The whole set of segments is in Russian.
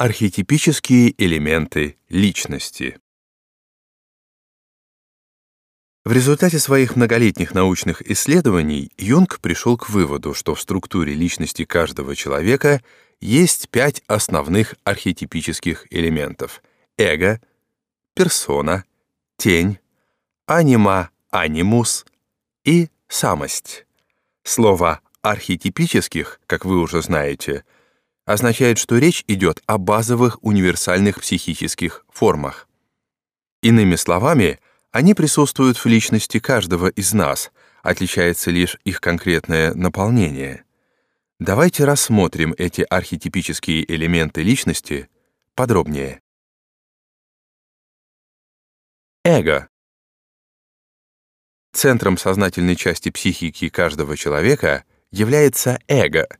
Архетипические элементы личности В результате своих многолетних научных исследований Юнг пришел к выводу, что в структуре личности каждого человека есть пять основных архетипических элементов — эго, персона, тень, анима, анимус и самость. Слово «архетипических», как вы уже знаете — означает, что речь идет о базовых универсальных психических формах. Иными словами, они присутствуют в личности каждого из нас, отличается лишь их конкретное наполнение. Давайте рассмотрим эти архетипические элементы личности подробнее. Эго. Центром сознательной части психики каждого человека является эго —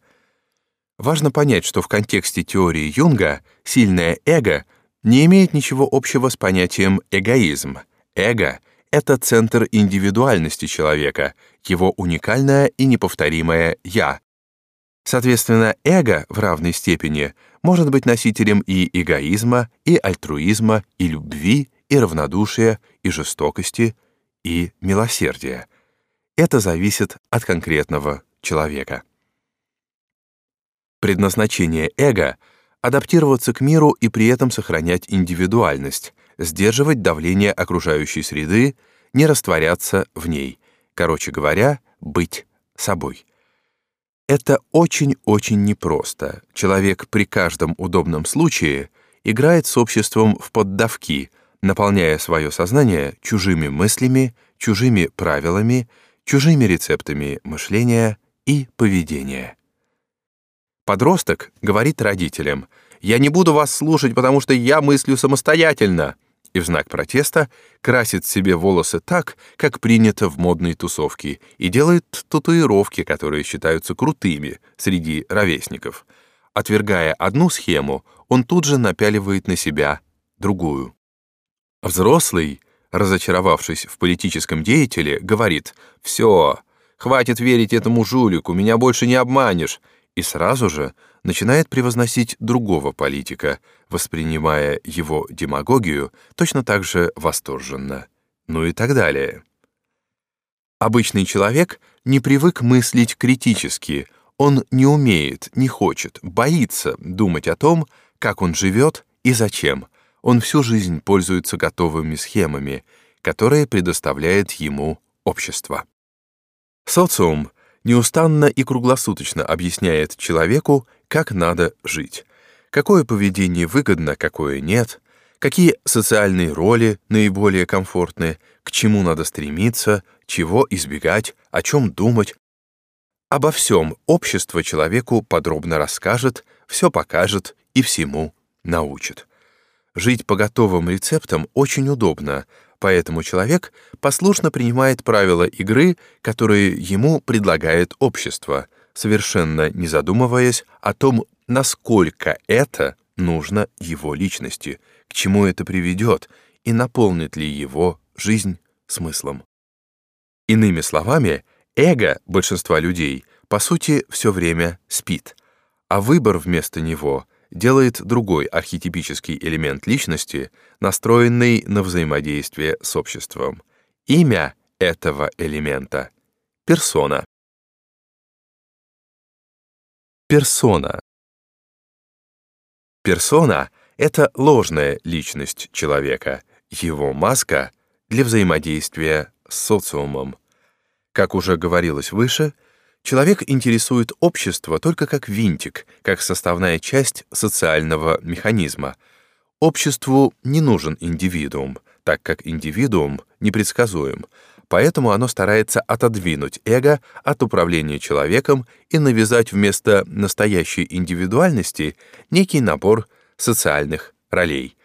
Важно понять, что в контексте теории Юнга сильное эго не имеет ничего общего с понятием эгоизм. Эго — это центр индивидуальности человека, его уникальное и неповторимое «я». Соответственно, эго в равной степени может быть носителем и эгоизма, и альтруизма, и любви, и равнодушия, и жестокости, и милосердия. Это зависит от конкретного человека. Предназначение эго — адаптироваться к миру и при этом сохранять индивидуальность, сдерживать давление окружающей среды, не растворяться в ней. Короче говоря, быть собой. Это очень-очень непросто. Человек при каждом удобном случае играет с обществом в поддавки, наполняя свое сознание чужими мыслями, чужими правилами, чужими рецептами мышления и поведения. Подросток говорит родителям, «Я не буду вас слушать, потому что я мыслю самостоятельно», и в знак протеста красит себе волосы так, как принято в модной тусовке, и делает татуировки, которые считаются крутыми среди ровесников. Отвергая одну схему, он тут же напяливает на себя другую. Взрослый, разочаровавшись в политическом деятеле, говорит «Все, хватит верить этому жулику, меня больше не обманешь», и сразу же начинает превозносить другого политика, воспринимая его демагогию точно так же восторженно. Ну и так далее. Обычный человек не привык мыслить критически, он не умеет, не хочет, боится думать о том, как он живет и зачем. Он всю жизнь пользуется готовыми схемами, которые предоставляет ему общество. Социум неустанно и круглосуточно объясняет человеку, как надо жить, какое поведение выгодно, какое нет, какие социальные роли наиболее комфортны, к чему надо стремиться, чего избегать, о чем думать. Обо всем общество человеку подробно расскажет, все покажет и всему научит. Жить по готовым рецептам очень удобно, поэтому человек послушно принимает правила игры, которые ему предлагает общество, совершенно не задумываясь о том, насколько это нужно его личности, к чему это приведет и наполнит ли его жизнь смыслом. Иными словами, эго большинства людей по сути все время спит, а выбор вместо него — делает другой архетипический элемент личности, настроенный на взаимодействие с обществом. Имя этого элемента — персона. Персона. Персона — это ложная личность человека, его маска для взаимодействия с социумом. Как уже говорилось выше, — Человек интересует общество только как винтик, как составная часть социального механизма. Обществу не нужен индивидуум, так как индивидуум непредсказуем, поэтому оно старается отодвинуть эго от управления человеком и навязать вместо настоящей индивидуальности некий набор социальных ролей.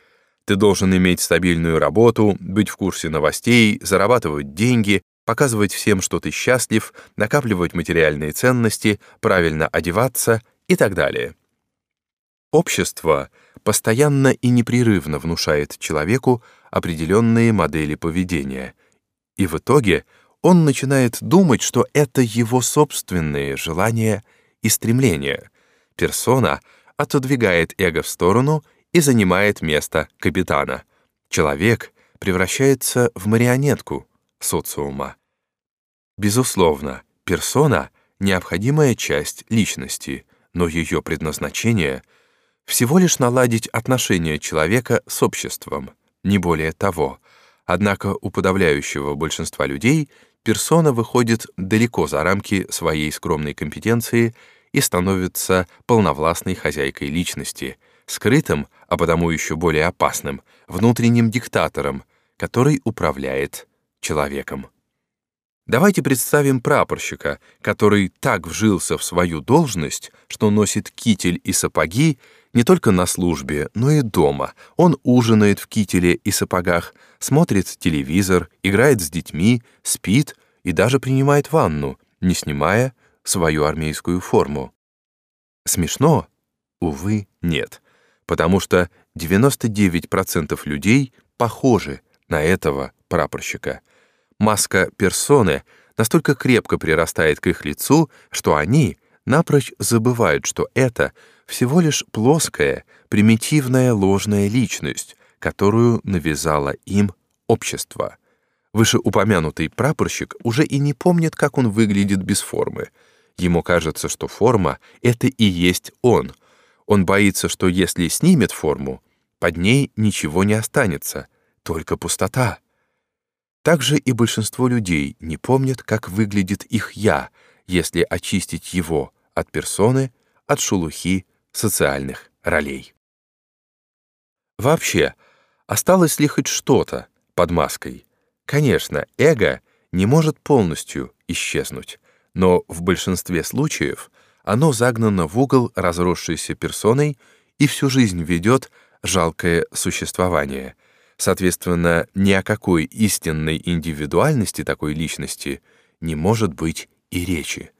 Ты должен иметь стабильную работу, быть в курсе новостей, зарабатывать деньги, показывать всем, что ты счастлив, накапливать материальные ценности, правильно одеваться и так далее. Общество постоянно и непрерывно внушает человеку определенные модели поведения, и в итоге он начинает думать, что это его собственные желания и стремления. Персона отодвигает эго в сторону и занимает место капитана. Человек превращается в марионетку социума. Безусловно, персона — необходимая часть личности, но ее предназначение — всего лишь наладить отношения человека с обществом, не более того. Однако у подавляющего большинства людей персона выходит далеко за рамки своей скромной компетенции и становится полновластной хозяйкой личности, скрытым, а потому еще более опасным, внутренним диктатором, который управляет человеком. Давайте представим прапорщика, который так вжился в свою должность, что носит китель и сапоги не только на службе, но и дома. Он ужинает в кителе и сапогах, смотрит телевизор, играет с детьми, спит и даже принимает ванну, не снимая свою армейскую форму. Смешно? Увы, нет. Потому что 99% людей похожи на этого прапорщика — маска персоны настолько крепко прирастает к их лицу, что они напрочь забывают, что это всего лишь плоская, примитивная ложная личность, которую навязало им общество. Вышеупомянутый прапорщик уже и не помнит, как он выглядит без формы. Ему кажется, что форма — это и есть он. Он боится, что если снимет форму, под ней ничего не останется, только пустота. Также и большинство людей не помнят, как выглядит их «я», если очистить его от персоны, от шелухи социальных ролей. Вообще, осталось ли хоть что-то под маской? Конечно, эго не может полностью исчезнуть, но в большинстве случаев оно загнано в угол разросшейся персоной и всю жизнь ведет жалкое существование — Соответственно, ни о какой истинной индивидуальности такой личности не может быть и речи.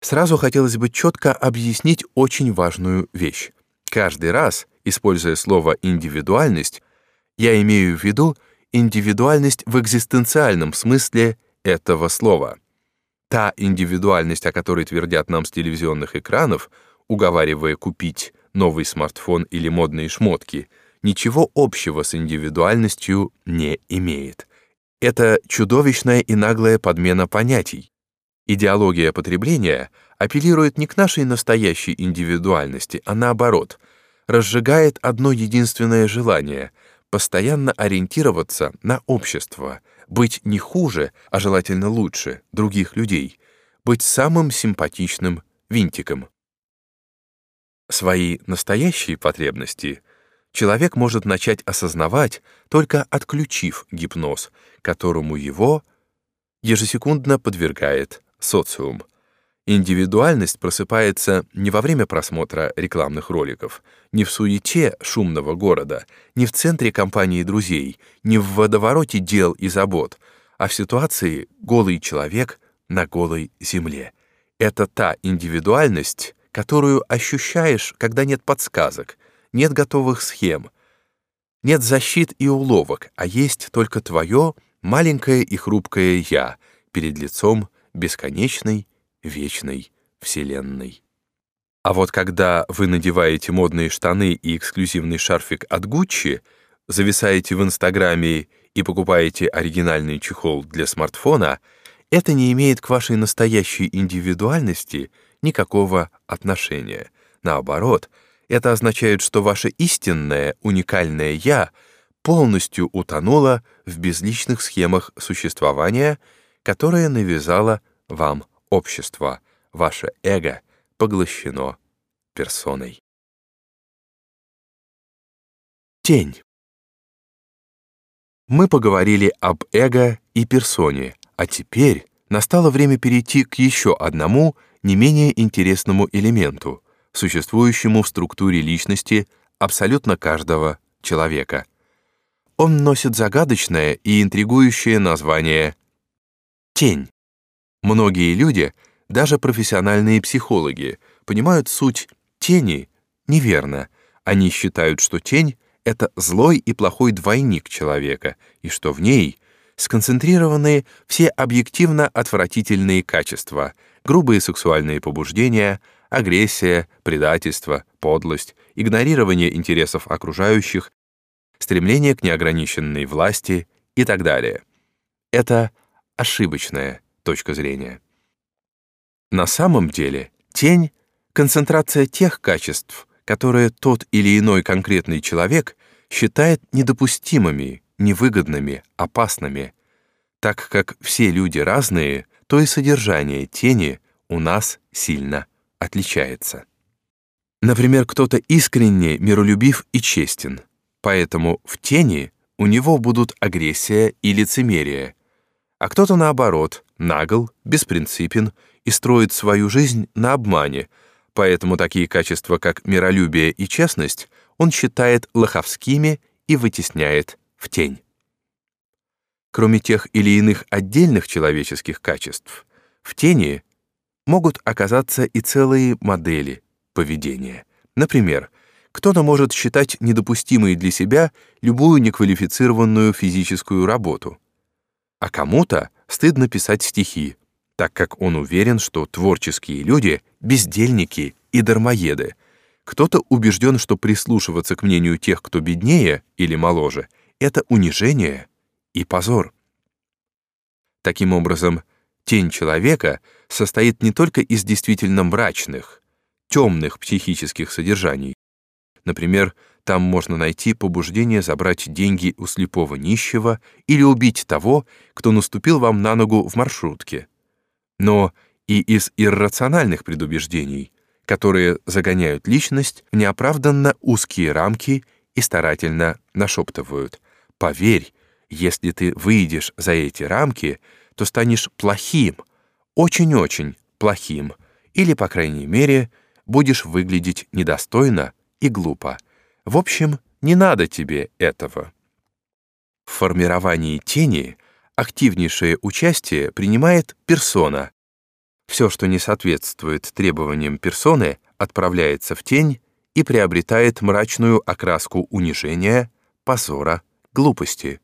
Сразу хотелось бы четко объяснить очень важную вещь. Каждый раз, используя слово «индивидуальность», я имею в виду индивидуальность в экзистенциальном смысле этого слова. Та индивидуальность, о которой твердят нам с телевизионных экранов, уговаривая купить новый смартфон или модные шмотки — ничего общего с индивидуальностью не имеет. Это чудовищная и наглая подмена понятий. Идеология потребления апеллирует не к нашей настоящей индивидуальности, а наоборот, разжигает одно единственное желание — постоянно ориентироваться на общество, быть не хуже, а желательно лучше других людей, быть самым симпатичным винтиком. Свои настоящие потребности — человек может начать осознавать, только отключив гипноз, которому его ежесекундно подвергает социум. Индивидуальность просыпается не во время просмотра рекламных роликов, не в суете шумного города, не в центре компании друзей, не в водовороте дел и забот, а в ситуации «голый человек на голой земле». Это та индивидуальность, которую ощущаешь, когда нет подсказок, нет готовых схем, нет защит и уловок, а есть только твое маленькое и хрупкое «я» перед лицом бесконечной, вечной Вселенной. А вот когда вы надеваете модные штаны и эксклюзивный шарфик от Гуччи, зависаете в Инстаграме и покупаете оригинальный чехол для смартфона, это не имеет к вашей настоящей индивидуальности никакого отношения. Наоборот — это означает, что ваше истинное, уникальное «я» полностью утонуло в безличных схемах существования, которые навязало вам общество. Ваше эго поглощено персоной. Тень. Мы поговорили об эго и персоне, а теперь настало время перейти к еще одному, не менее интересному элементу — существующему в структуре личности абсолютно каждого человека. Он носит загадочное и интригующее название «тень». Многие люди, даже профессиональные психологи, понимают суть тени неверно. Они считают, что тень — это злой и плохой двойник человека, и что в ней сконцентрированы все объективно отвратительные качества, грубые сексуальные побуждения — агрессия, предательство, подлость, игнорирование интересов окружающих, стремление к неограниченной власти и так далее. Это ошибочная точка зрения. На самом деле тень — концентрация тех качеств, которые тот или иной конкретный человек считает недопустимыми, невыгодными, опасными. Так как все люди разные, то и содержание тени у нас сильно отличается. Например, кто-то искренне миролюбив и честен, поэтому в тени у него будут агрессия и лицемерие, а кто-то, наоборот, нагл, беспринципен и строит свою жизнь на обмане, поэтому такие качества, как миролюбие и честность, он считает лоховскими и вытесняет в тень. Кроме тех или иных отдельных человеческих качеств, в тени могут оказаться и целые модели поведения. Например, кто-то может считать недопустимой для себя любую неквалифицированную физическую работу, а кому-то стыдно писать стихи, так как он уверен, что творческие люди — бездельники и дармоеды. Кто-то убежден, что прислушиваться к мнению тех, кто беднее или моложе, — это унижение и позор. Таким образом, тень человека состоит не только из действительно мрачных, темных психических содержаний. Например, там можно найти побуждение забрать деньги у слепого нищего или убить того, кто наступил вам на ногу в маршрутке. Но и из иррациональных предубеждений, которые загоняют личность в неоправданно узкие рамки и старательно нашептывают «Поверь, если ты выйдешь за эти рамки, то станешь плохим, очень-очень плохим, или, по крайней мере, будешь выглядеть недостойно и глупо. В общем, не надо тебе этого. В формировании тени активнейшее участие принимает персона. Все, что не соответствует требованиям персоны, отправляется в тень и приобретает мрачную окраску унижения, позора, глупости.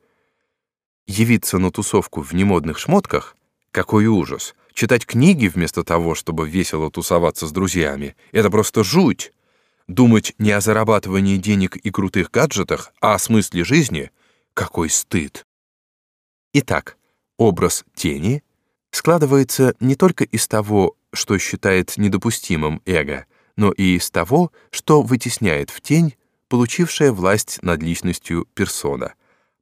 Явиться на тусовку в немодных шмотках — какой ужас! Читать книги вместо того, чтобы весело тусоваться с друзьями — это просто жуть! Думать не о зарабатывании денег и крутых гаджетах, а о смысле жизни — какой стыд! Итак, образ тени складывается не только из того, что считает недопустимым эго, но и из того, что вытесняет в тень получившая власть над личностью персона.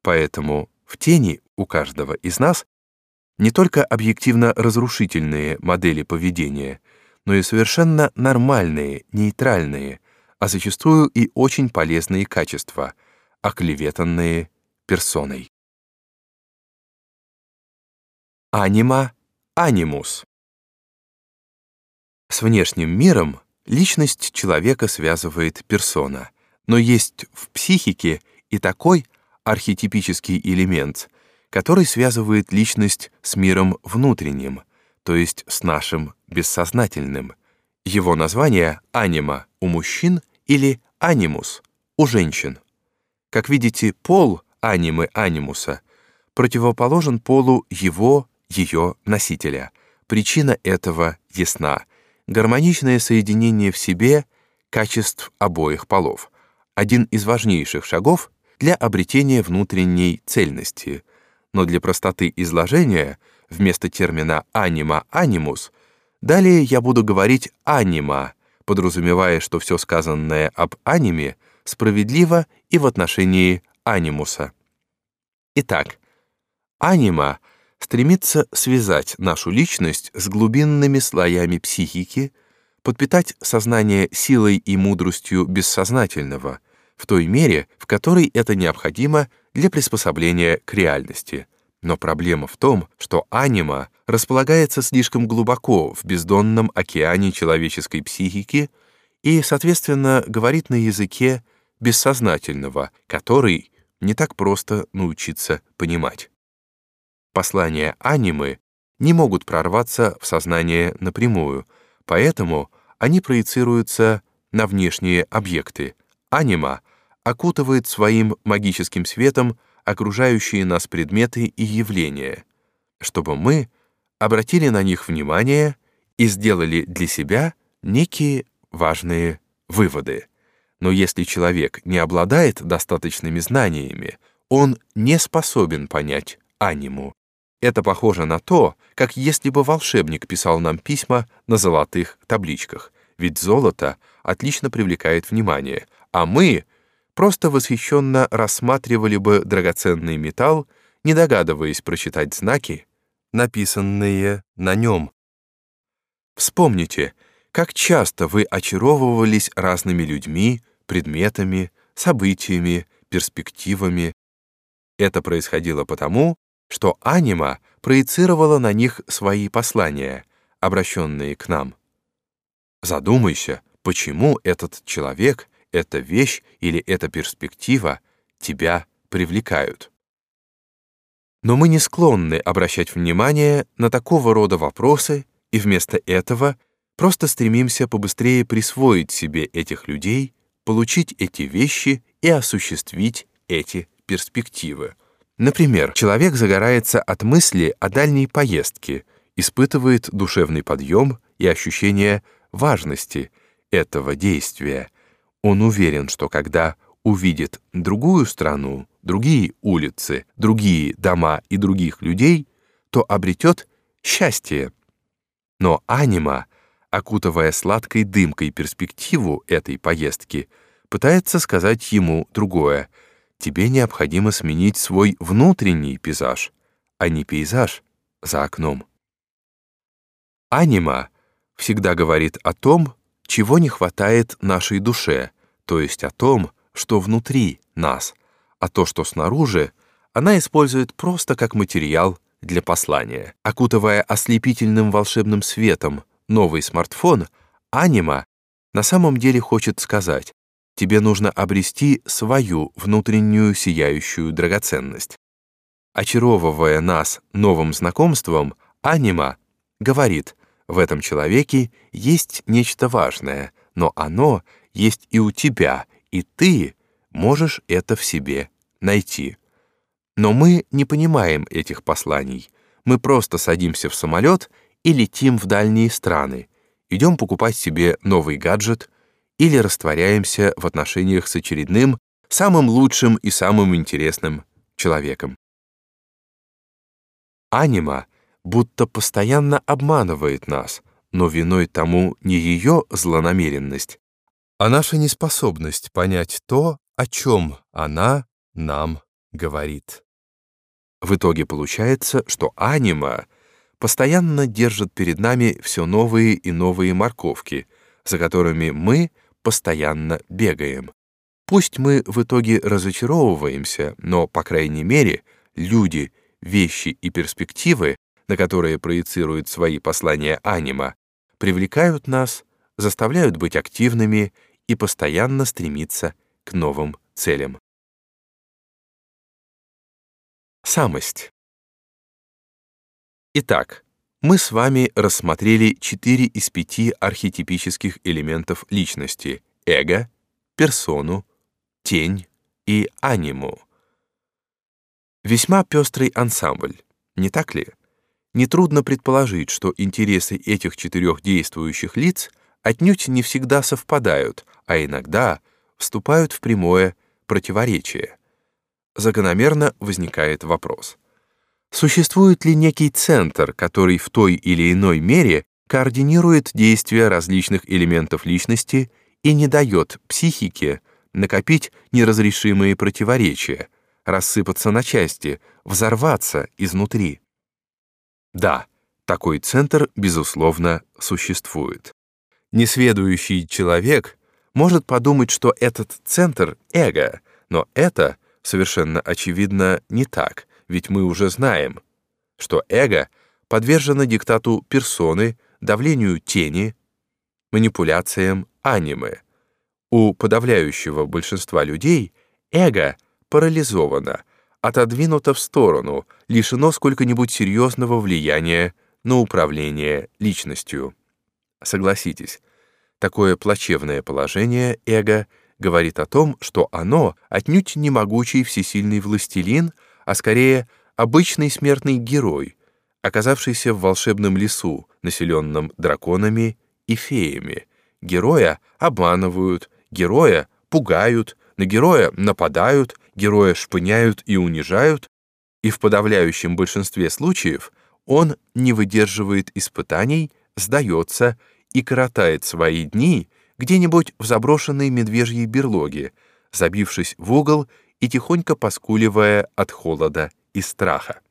Поэтому в тени у каждого из нас не только объективно разрушительные модели поведения, но и совершенно нормальные, нейтральные, а зачастую и очень полезные качества, оклеветанные персоной. Анима, анимус. С внешним миром личность человека связывает персона, но есть в психике и такой архетипический элемент, который связывает личность с миром внутренним, то есть с нашим бессознательным. Его название — анима у мужчин или анимус у женщин. Как видите, пол анимы анимуса противоположен полу его, ее носителя. Причина этого ясна. Гармоничное соединение в себе качеств обоих полов. Один из важнейших шагов для обретения внутренней цельности. Но для простоты изложения вместо термина анима анимус далее я буду говорить анима подразумевая, что все сказанное об аниме справедливо и в отношении анимуса. Итак, анима стремится связать нашу личность с глубинными слоями психики, подпитать сознание силой и мудростью бессознательного в той мере, в которой это необходимо для приспособления к реальности — но проблема в том, что анима располагается слишком глубоко в бездонном океане человеческой психики и, соответственно, говорит на языке бессознательного, который не так просто научиться понимать. Послания анимы не могут прорваться в сознание напрямую, поэтому они проецируются на внешние объекты. Анима окутывает своим магическим светом окружающие нас предметы и явления, чтобы мы обратили на них внимание и сделали для себя некие важные выводы. Но если человек не обладает достаточными знаниями, он не способен понять аниму. Это похоже на то, как если бы волшебник писал нам письма на золотых табличках, ведь золото отлично привлекает внимание, а мы просто восхищенно рассматривали бы драгоценный металл, не догадываясь прочитать знаки, написанные на нем. Вспомните, как часто вы очаровывались разными людьми, предметами, событиями, перспективами. Это происходило потому, что анима проецировала на них свои послания, обращенные к нам. Задумайся, почему этот человек, эта вещь или эта перспектива тебя привлекают. Но мы не склонны обращать внимание на такого рода вопросы и вместо этого просто стремимся побыстрее присвоить себе этих людей, получить эти вещи и осуществить эти перспективы. Например, человек загорается от мысли о дальней поездке, испытывает душевный подъем и ощущение важности этого действия. Он уверен, что когда увидит другую страну, другие улицы, другие дома и других людей, то обретет счастье. Но анима, окутывая сладкой дымкой перспективу этой поездки, пытается сказать ему другое — тебе необходимо сменить свой внутренний пейзаж, а не пейзаж за окном. Анима всегда говорит о том, чего не хватает нашей душе, то есть о том, что внутри нас, а то, что снаружи, она использует просто как материал для послания. Окутывая ослепительным волшебным светом новый смартфон, анима на самом деле хочет сказать, тебе нужно обрести свою внутреннюю сияющую драгоценность. Очаровывая нас новым знакомством, анима говорит, в этом человеке есть нечто важное, но оно есть и у тебя, и ты можешь это в себе найти. Но мы не понимаем этих посланий. Мы просто садимся в самолет и летим в дальние страны, идем покупать себе новый гаджет — или растворяемся в отношениях с очередным, самым лучшим и самым интересным человеком. Анима будто постоянно обманывает нас, но виной тому не ее злонамеренность, а наша неспособность понять то, о чем она нам говорит. В итоге получается, что анима постоянно держит перед нами все новые и новые морковки, за которыми мы постоянно бегаем. Пусть мы в итоге разочаровываемся, но, по крайней мере, люди, вещи и перспективы, на которые проецирует свои послания анима, привлекают нас, заставляют быть активными и постоянно стремиться к новым целям. Самость. Итак, мы с вами рассмотрели четыре из пяти архетипических элементов личности — эго, персону, тень и аниму. Весьма пестрый ансамбль, не так ли? Нетрудно предположить, что интересы этих четырех действующих лиц отнюдь не всегда совпадают, а иногда вступают в прямое противоречие. Закономерно возникает вопрос — Существует ли некий центр, который в той или иной мере координирует действия различных элементов личности и не дает психике накопить неразрешимые противоречия, рассыпаться на части, взорваться изнутри? Да, такой центр, безусловно, существует. Несведущий человек может подумать, что этот центр — эго, но это совершенно очевидно не так ведь мы уже знаем, что эго подвержено диктату персоны, давлению тени, манипуляциям анимы. У подавляющего большинства людей эго парализовано, отодвинуто в сторону, лишено сколько-нибудь серьезного влияния на управление личностью. Согласитесь, такое плачевное положение эго говорит о том, что оно отнюдь не могучий всесильный властелин, а скорее обычный смертный герой, оказавшийся в волшебном лесу, населенном драконами и феями, героя обманывают, героя пугают, на героя нападают, героя шпыняют и унижают, и в подавляющем большинстве случаев он не выдерживает испытаний, сдается и коротает свои дни где-нибудь в заброшенной медвежьей берлоге, забившись в угол и тихонько поскуливая от холода и страха.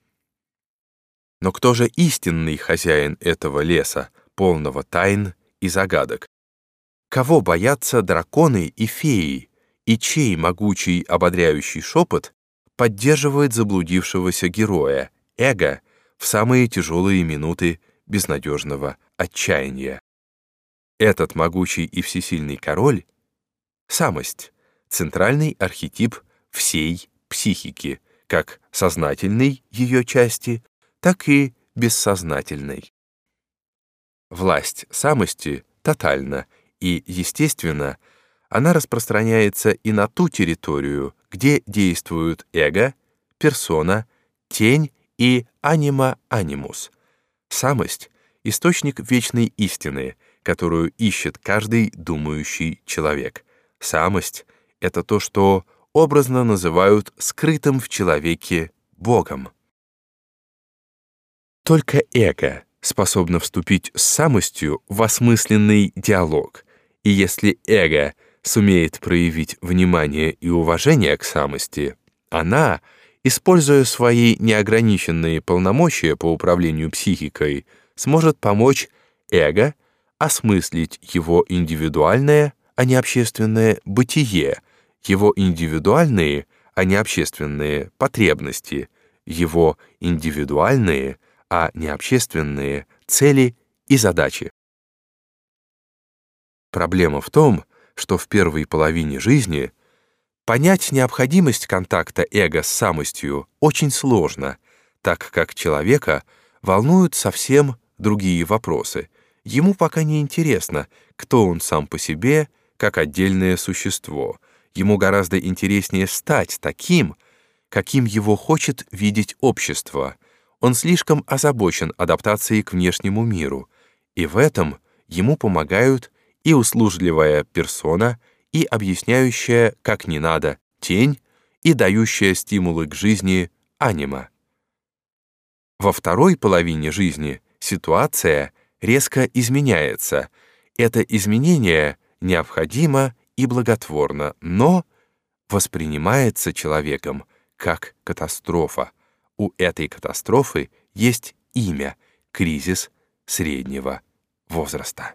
Но кто же истинный хозяин этого леса, полного тайн и загадок? Кого боятся драконы и феи, и чей могучий ободряющий шепот поддерживает заблудившегося героя, эго, в самые тяжелые минуты безнадежного отчаяния? Этот могучий и всесильный король — самость, центральный архетип всей психики, как сознательной ее части, так и бессознательной. Власть самости тотальна, и, естественно, она распространяется и на ту территорию, где действуют эго, персона, тень и анима-анимус. Самость — источник вечной истины, которую ищет каждый думающий человек. Самость — это то, что образно называют скрытым в человеке Богом. Только эго способно вступить с самостью в осмысленный диалог, и если эго сумеет проявить внимание и уважение к самости, она, используя свои неограниченные полномочия по управлению психикой, сможет помочь эго осмыслить его индивидуальное, а не общественное бытие, его индивидуальные, а не общественные потребности, его индивидуальные, а не общественные цели и задачи. Проблема в том, что в первой половине жизни понять необходимость контакта эго с самостью очень сложно, так как человека волнуют совсем другие вопросы. Ему пока не интересно, кто он сам по себе, как отдельное существо. Ему гораздо интереснее стать таким, каким его хочет видеть общество — он слишком озабочен адаптацией к внешнему миру, и в этом ему помогают и услужливая персона, и объясняющая, как не надо, тень, и дающая стимулы к жизни анима. Во второй половине жизни ситуация резко изменяется. Это изменение необходимо и благотворно, но воспринимается человеком как катастрофа, у этой катастрофы есть имя — кризис среднего возраста.